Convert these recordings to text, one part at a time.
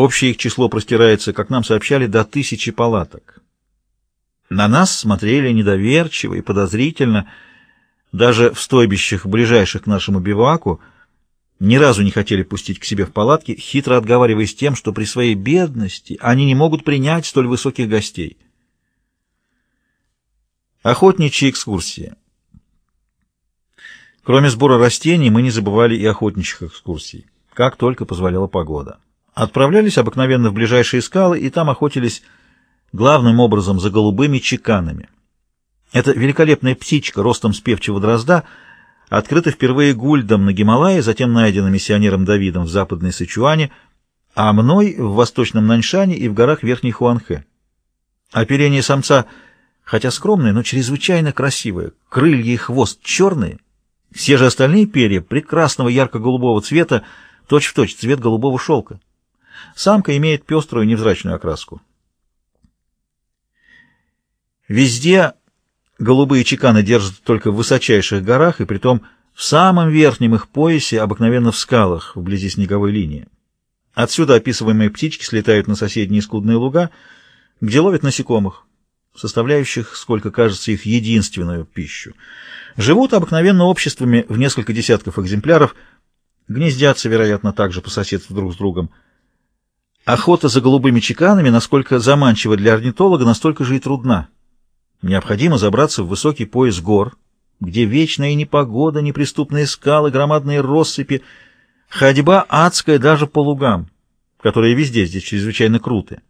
Общее их число простирается, как нам сообщали, до тысячи палаток. На нас смотрели недоверчиво и подозрительно, даже в стойбищах, ближайших к нашему биваку, ни разу не хотели пустить к себе в палатки, хитро отговариваясь тем, что при своей бедности они не могут принять столь высоких гостей. Охотничьи экскурсии. Кроме сбора растений, мы не забывали и охотничьих экскурсий, как только позволяла погода. Отправлялись обыкновенно в ближайшие скалы, и там охотились главным образом за голубыми чеканами. Это великолепная птичка ростом с певчего дрозда, открыта впервые Гульдом на Гималае, затем найдена миссионером Давидом в западной Сычуане, а мной в восточном Наньшане и в горах Верхней Хуанхэ. Оперение самца — хотя скромное, но чрезвычайно красивое. Крылья и хвост черные, все же остальные перья прекрасного ярко-голубого цвета, точь-в-точь точь цвет голубого шелка. Самка имеет пеструю невзрачную окраску. Везде голубые чеканы держат только в высочайших горах, и притом в самом верхнем их поясе, обыкновенно в скалах, вблизи снеговой линии. Отсюда описываемые птички слетают на соседние скудные луга, где ловят насекомых составляющих, сколько кажется, их единственную пищу. Живут обыкновенно обществами в несколько десятков экземпляров, гнездятся, вероятно, также по соседству друг с другом. Охота за голубыми чеканами, насколько заманчива для орнитолога, настолько же и трудна. Необходимо забраться в высокий пояс гор, где вечная непогода, неприступные скалы, громадные россыпи, ходьба адская даже по лугам, которые везде здесь чрезвычайно круты.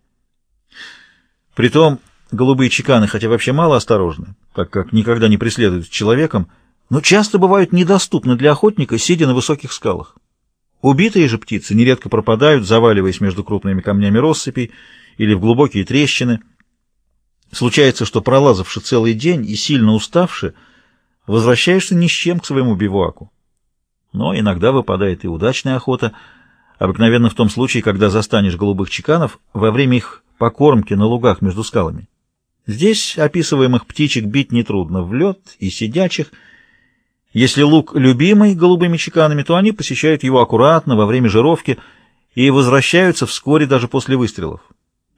Притом Голубые чеканы, хотя вообще мало осторожны, так как никогда не преследуют человеком, но часто бывают недоступны для охотника, сидя на высоких скалах. Убитые же птицы нередко пропадают, заваливаясь между крупными камнями россыпей или в глубокие трещины. Случается, что пролазавши целый день и сильно уставши, возвращаешься ни с чем к своему бивуаку. Но иногда выпадает и удачная охота, обыкновенно в том случае, когда застанешь голубых чеканов во время их покормки на лугах между скалами. Здесь описываемых птичек бить нетрудно, в лед и сидячих. Если лук любимый голубыми чеканами, то они посещают его аккуратно во время жировки и возвращаются вскоре даже после выстрелов.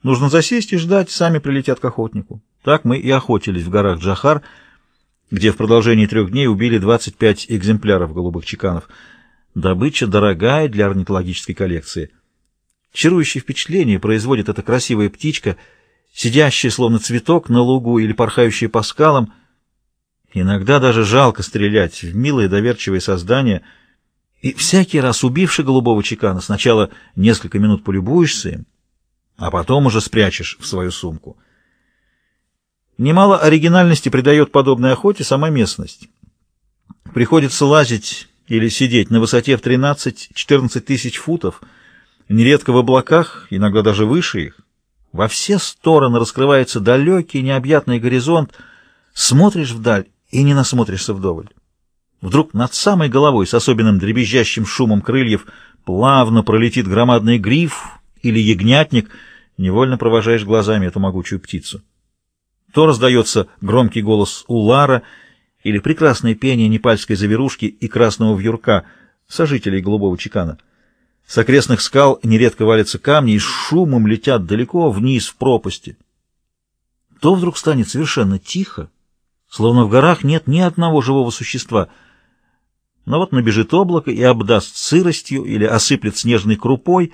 Нужно засесть и ждать, сами прилетят к охотнику. Так мы и охотились в горах Джахар, где в продолжении трех дней убили 25 экземпляров голубых чеканов. Добыча дорогая для орнитологической коллекции. Чарующее впечатление производит эта красивая птичка — сидящие словно цветок на лугу или порхающие по скалам. Иногда даже жалко стрелять в милые доверчивые создания, и всякий раз убивший голубого чекана сначала несколько минут полюбуешься им, а потом уже спрячешь в свою сумку. Немало оригинальности придает подобной охоте сама местность. Приходится лазить или сидеть на высоте в 13-14 тысяч футов, нередко в облаках, иногда даже выше их. Во все стороны раскрывается далекий необъятный горизонт. Смотришь вдаль и не насмотришься вдоволь. Вдруг над самой головой с особенным дребезжащим шумом крыльев плавно пролетит громадный гриф или ягнятник, невольно провожаешь глазами эту могучую птицу. То раздается громкий голос улара или прекрасное пение непальской заверушки и красного вьюрка, сожителей голубого чекана — с окрестных скал нередко валятся камни и шумом летят далеко вниз в пропасти. То вдруг станет совершенно тихо, словно в горах нет ни одного живого существа. Но вот набежит облако и обдаст сыростью или осыплет снежной крупой,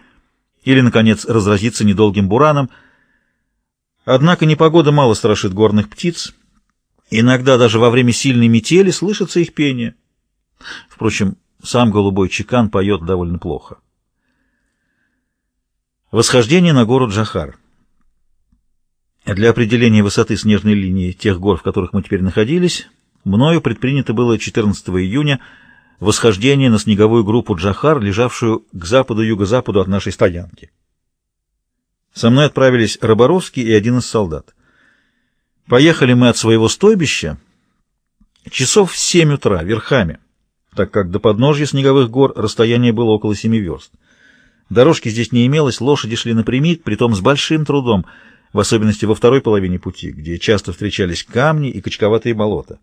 или, наконец, разразится недолгим бураном. Однако непогода мало страшит горных птиц. Иногда даже во время сильной метели слышится их пение. Впрочем, сам голубой чекан поет довольно плохо. Восхождение на гору Джахар. Для определения высоты снежной линии тех гор, в которых мы теперь находились, мною предпринято было 14 июня восхождение на снеговую группу Джахар, лежавшую к западу-юго-западу от нашей стоянки. Со мной отправились Роборовский и один из солдат. Поехали мы от своего стойбища часов в 7 утра верхами, так как до подножья снеговых гор расстояние было около 7 верст. Дорожки здесь не имелось, лошади шли напрямик, притом с большим трудом, в особенности во второй половине пути, где часто встречались камни и качковатые болота.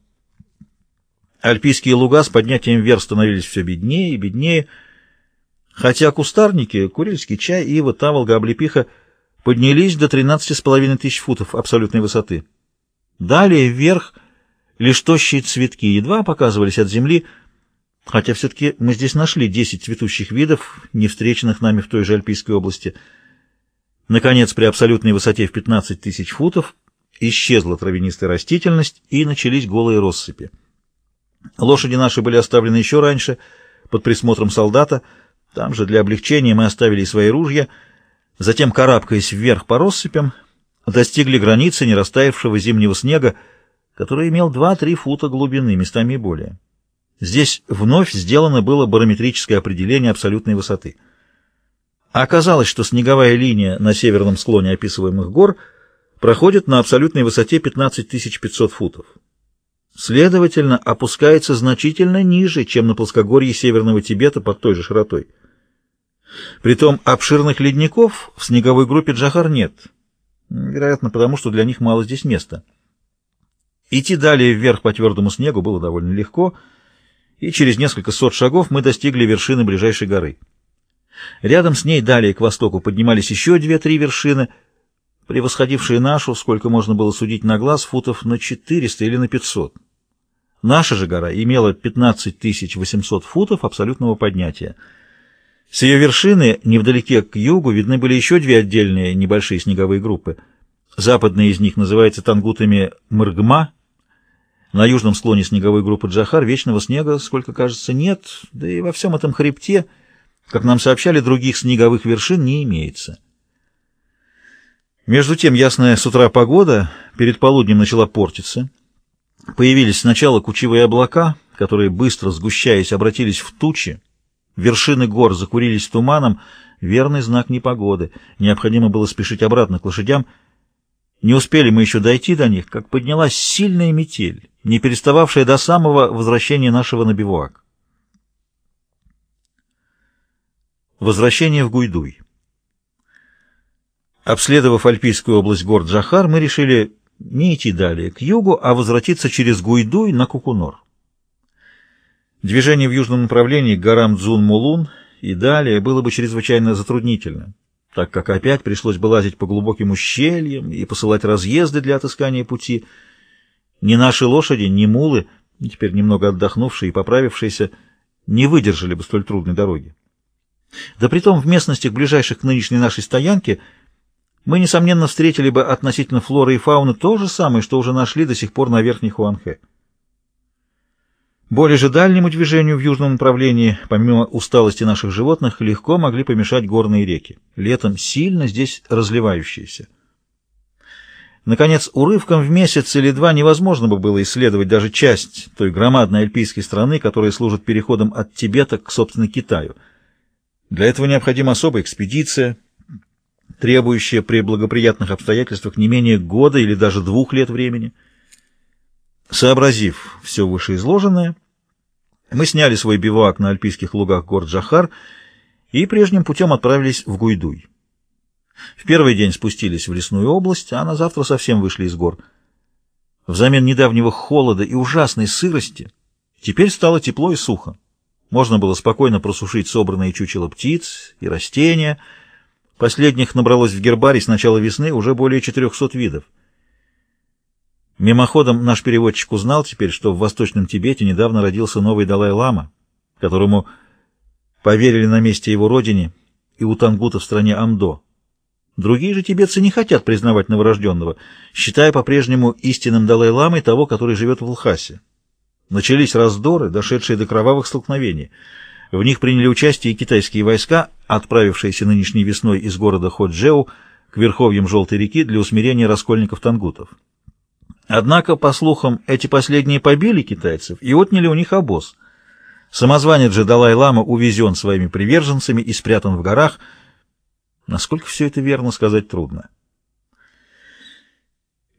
Альпийские луга с поднятием вверх становились все беднее и беднее. Хотя кустарники, курильский чай, ива, таволга, облепиха поднялись до 13,5 тысяч футов абсолютной высоты. Далее вверх лишь тощие цветки едва показывались от земли, хотя все-таки мы здесь нашли 10 цветущих видов, не встреченных нами в той же Альпийской области. Наконец, при абсолютной высоте в 15 тысяч футов исчезла травянистая растительность и начались голые россыпи. Лошади наши были оставлены еще раньше, под присмотром солдата. Там же для облегчения мы оставили свои ружья. Затем, карабкаясь вверх по россыпям, достигли границы нерастаявшего зимнего снега, который имел 2-3 фута глубины, местами и более. Здесь вновь сделано было барометрическое определение абсолютной высоты. Оказалось, что снеговая линия на северном склоне описываемых гор проходит на абсолютной высоте 15 500 футов следовательно, опускается значительно ниже, чем на плоскогорье Северного Тибета под той же широтой. Притом обширных ледников в снеговой группе Джахар нет, вероятно, потому что для них мало здесь места. Идти далее вверх по твердому снегу было довольно легко, и через несколько сот шагов мы достигли вершины ближайшей горы. Рядом с ней далее к востоку поднимались еще две-три вершины, превосходившие нашу, сколько можно было судить на глаз, футов на 400 или на 500. Наша же гора имела 15 800 футов абсолютного поднятия. С ее вершины, невдалеке к югу, видны были еще две отдельные небольшие снеговые группы. Западная из них называется тангутами Мыргма. На южном склоне снеговой группы Джахар вечного снега, сколько кажется, нет, да и во всем этом хребте, как нам сообщали, других снеговых вершин не имеется. Между тем ясная с утра погода перед полуднем начала портиться — Появились сначала кучевые облака, которые, быстро сгущаясь, обратились в тучи. Вершины гор закурились туманом, верный знак непогоды. Необходимо было спешить обратно к лошадям. Не успели мы еще дойти до них, как поднялась сильная метель, не перестававшая до самого возвращения нашего на бивуак. Возвращение в Гуйдуй. Обследовав Альпийскую область гор Джахар, мы решили не идти далее к югу, а возвратиться через Гуйдуй на Кукунор. Движение в южном направлении к горам Дзун-Мулун и далее было бы чрезвычайно затруднительно, так как опять пришлось бы лазить по глубоким ущельям и посылать разъезды для отыскания пути. Ни наши лошади, ни мулы, теперь немного отдохнувшие и поправившиеся, не выдержали бы столь трудной дороги. Да притом в местностях, ближайших к нынешней нашей стоянке, мы, несомненно, встретили бы относительно флоры и фауны то же самое, что уже нашли до сих пор на Верхней Хуанхэ. Более же дальнему движению в южном направлении, помимо усталости наших животных, легко могли помешать горные реки, летом сильно здесь разливающиеся. Наконец, урывком в месяц или два невозможно бы было исследовать даже часть той громадной альпийской страны, которая служит переходом от Тибета к, собственно, Китаю. Для этого необходима особая экспедиция, требующее при благоприятных обстоятельствах не менее года или даже двух лет времени. Сообразив все вышеизложенное, мы сняли свой бивак на альпийских лугах гор Джахар и прежним путем отправились в Гуйдуй. В первый день спустились в лесную область, а на завтра совсем вышли из гор. Взамен недавнего холода и ужасной сырости теперь стало тепло и сухо. Можно было спокойно просушить собранные чучело птиц и растения — Последних набралось в гербарий с начала весны уже более 400 видов. Мимоходом наш переводчик узнал теперь, что в Восточном Тибете недавно родился новый Далай-лама, которому поверили на месте его родине и у Тангута в стране Амдо. Другие же тибетцы не хотят признавать новорожденного, считая по-прежнему истинным Далай-ламой того, который живет в Лхасе. Начались раздоры, дошедшие до кровавых столкновений — в них приняли участие и китайские войска, отправившиеся нынешней весной из города Ходжеу к верховьям Желтой реки для усмирения раскольников-тангутов. Однако, по слухам, эти последние побили китайцев и отняли у них обоз. Самозванец же Далай-Лама увезен своими приверженцами и спрятан в горах. Насколько все это верно, сказать трудно.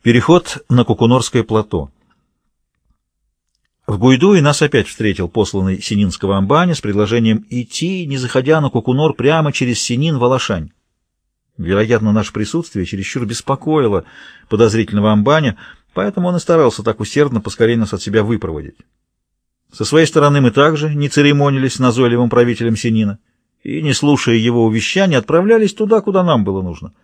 Переход на Кукунорское плато. В Гуйдуе нас опять встретил посланный Сининского амбаня с предложением идти, не заходя на Кукунор, прямо через Синин в Алашань. Вероятно, наше присутствие чересчур беспокоило подозрительного амбаня, поэтому он и старался так усердно поскорее нас от себя выпроводить. Со своей стороны мы также не церемонились с назойливым правителем Синина и, не слушая его увещаний, отправлялись туда, куда нам было нужно —